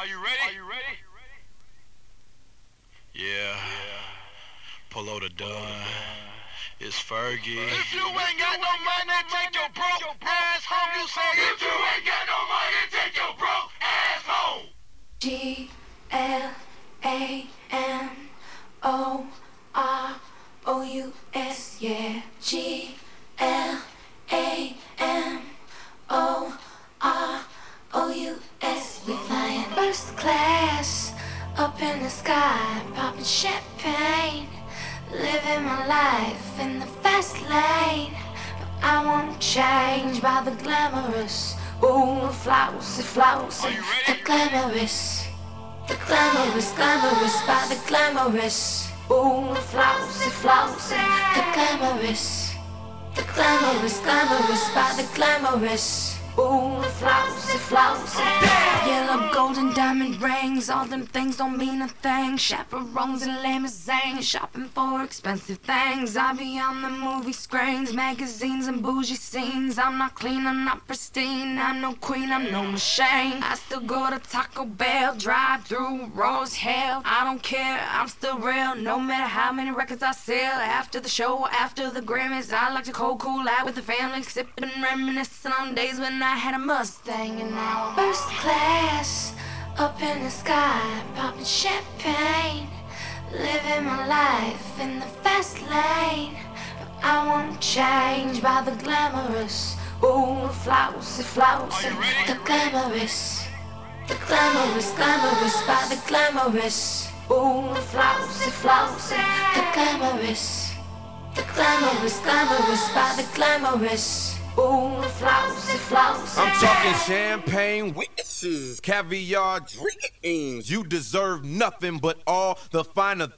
Are you ready? Are you ready? Yeah. Polow da Don. It's Fergie. If you ain't got no money, take your broke ass home. You say if you ain't got no money, take your broke ass home. G L A M O R O U S, yeah. G L A M O R O U S. We flying first class up in the sky, popping champagne, living my life in the fast lane. But I won't change by the glamorous. Ooh, flousy, flousy, the glamorous. The glamorous, glamorous by the glamorous. Ooh, flousy, flousy, the glamorous. The glamorous, glamorous by the glamorous. Ooh, flousy, flousy. Yellow, golden, diamond rings. All them things don't mean a thing. Chaperones and limousines. Shopping for expensive things. I be on the movie screens, magazines, and bougie scenes. I'm not clean, I'm not pristine. I'm no queen, I'm no machine. I still go to Taco Bell, drive through Rose Hell. I don't care, I'm still real. No matter how many records I sell. After the show, after the Grammys, I like to cold cool out with the family, sipping reminiscing on days when I had a Mustang and now I'm first class up in the sky, popping champagne, living my life in the fast lane. But I won't change by the glamorous. Ooh, flousy, flousy, Are the glamorous. The glamorous, glamorous by the glamorous. Ooh, flousy, flousy, the glamorous. The glamorous, glamorous by the glamorous. Ooh, flousy, flousy. I'm talking champagne witnesses, caviar dreams. You deserve nothing but all the finer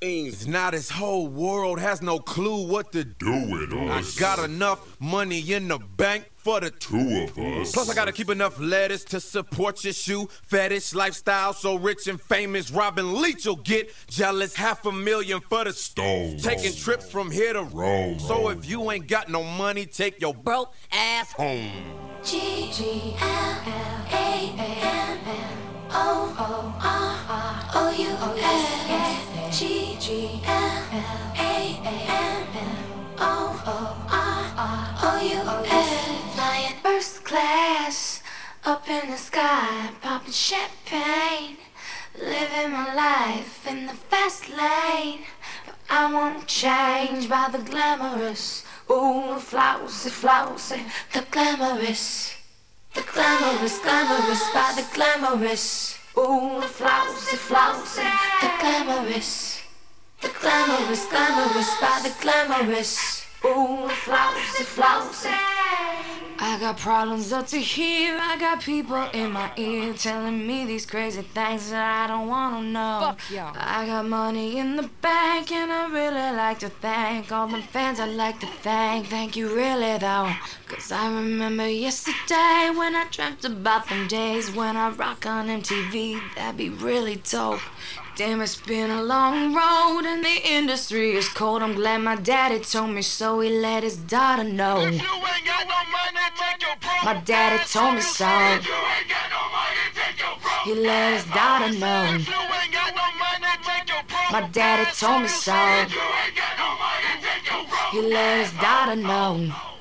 things. Now this whole world has no clue what to do with us. I got enough money in the bank for the two of us. Plus, I gotta keep enough lettuce to support your shoe fetish lifestyle. So rich and famous, Robin Leach will get jealous. Half a million for the stone. Taking trips from here to Rome. So if you ain't got no money, take your broke ass home. G G L L A M M O O R R O U S G G L L A M M O O R R O U S Flying first class up in the sky, popping champagne, living my life in the fast lane. But I won't change by the glamorous. Ooh, flousy, flousy, the glamorous. The glamorous, glamorous by the glamorous. Ooh, flousy, flousy, the glamorous. The glamorous, glamorous by the glamorous. Ooh, flousy, flousy. I got problems up to here. I got people in my ear telling me these crazy things that I don't wanna know. Fuck y'all. I got money in the bank and I really like to thank all the fans I like to thank. Thank you really though. Cause I remember yesterday when I dreamt about them days when I rock on MTV. That'd be really dope. Damn, it's been a long road and the industry is cold. I'm glad my daddy told me so. He let his daughter know. If you ain't got no money, take your broke My daddy told me so. If you ain't got no money, take your broke He let his daughter know. If you ain't got no money, take your broke My daddy told me so. If you ain't got no money, take your broke He let his daughter know.